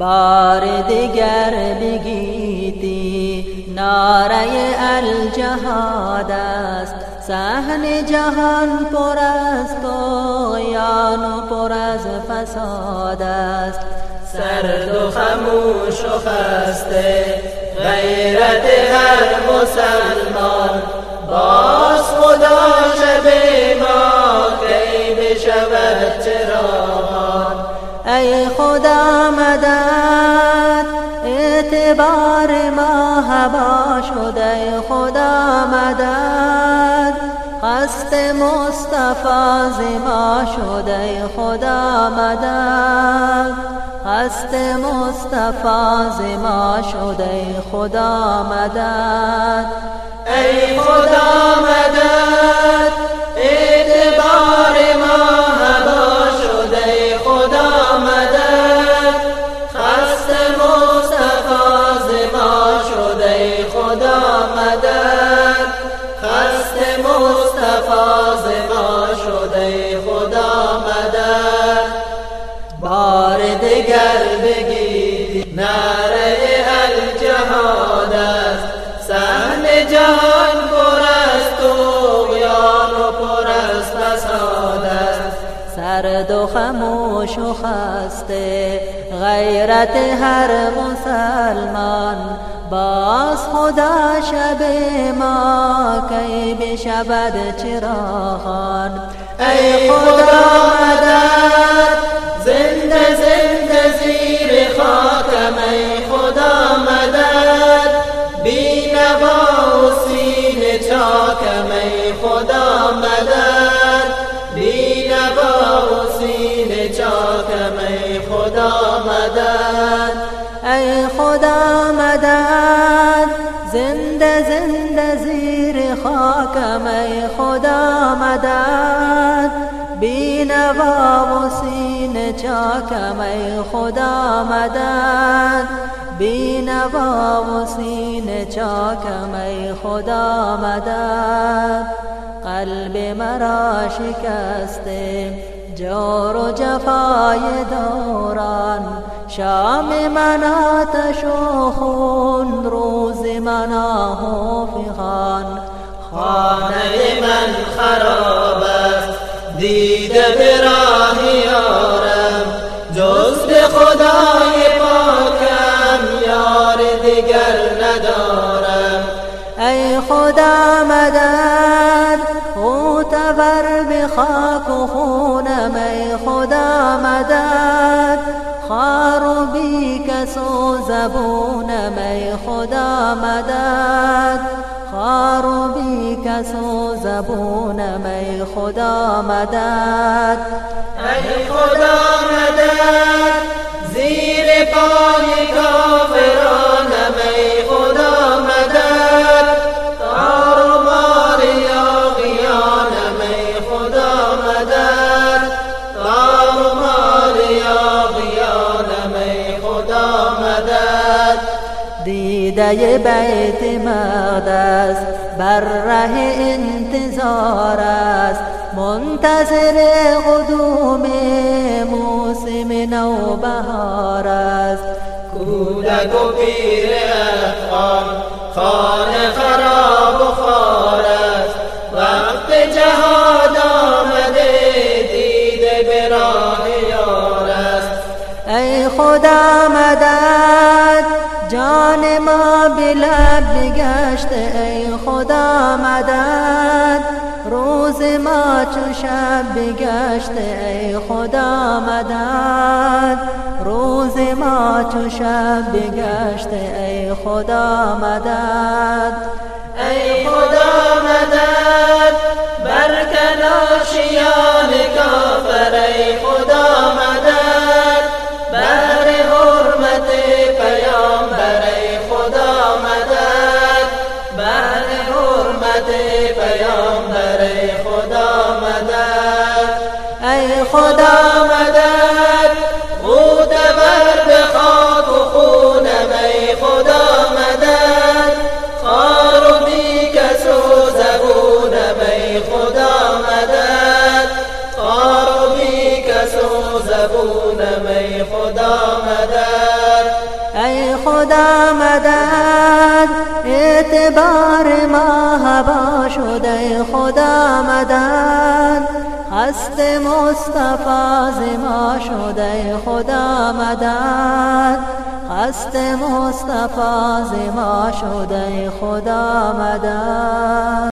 بار دیگر بگیتی ناره الجهاد است. سحن جهان پر از یان و پر از فساد است. سرد و خموش و خسته غیرت هر مسلمان اعتبار ما هوا شده خدا مدد. قصد مصطفی زما شده خدا مدد. قصد مصطفی زما شده خدا مدد. سرد و خموش و خسته غیرت هر مسلمان. باز خدا شب ما کی بشود چراغان ای خدا ای خدا مدد. زنده زنده زیر خاکم ای خدا مدد. بینوا و سینه چاکم ای خدا مدد. بینوا و سینه چاکم ای خدا مدد. قلب مرا شکسته. جور و جفای دوران شام من آتش و خون روز من آه فغان خانه من خراب است دیده به راه یارم جز به خدای پاکم یار دیگر ندارم. ای خدا مدد او تبر به خاک و خونم ای خدا مدد خار و بی کس و زبونم ای خدا مدد خار و بی کس و زبونم ای خدا مدد ای خدا مدد زیر پای دیده بیت مقدس بر ره انتظار است. منتظر قدوم موسم نوبهار است. کودک و پیر افغان خانه خراب و خار جان ما بلب بگشت ای خدا مدد. روز ما چو شب بگشت ای خدا مدد. روز ما چو شب بگشت ای خدا مدد. ای خدا مدد. خدا مدد بر به خاک و خونم ای خدا مدد خار و بی کس و زبونم ای خدا مدد خار و بی کس و زبونم ای خدا مدد خدا مدد اعتبار ما هوا شد ای خدا مدد هست مصطفی ما شد ای خدا مدد هست مصطفی ما شد ای خدا مدد